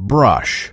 brush.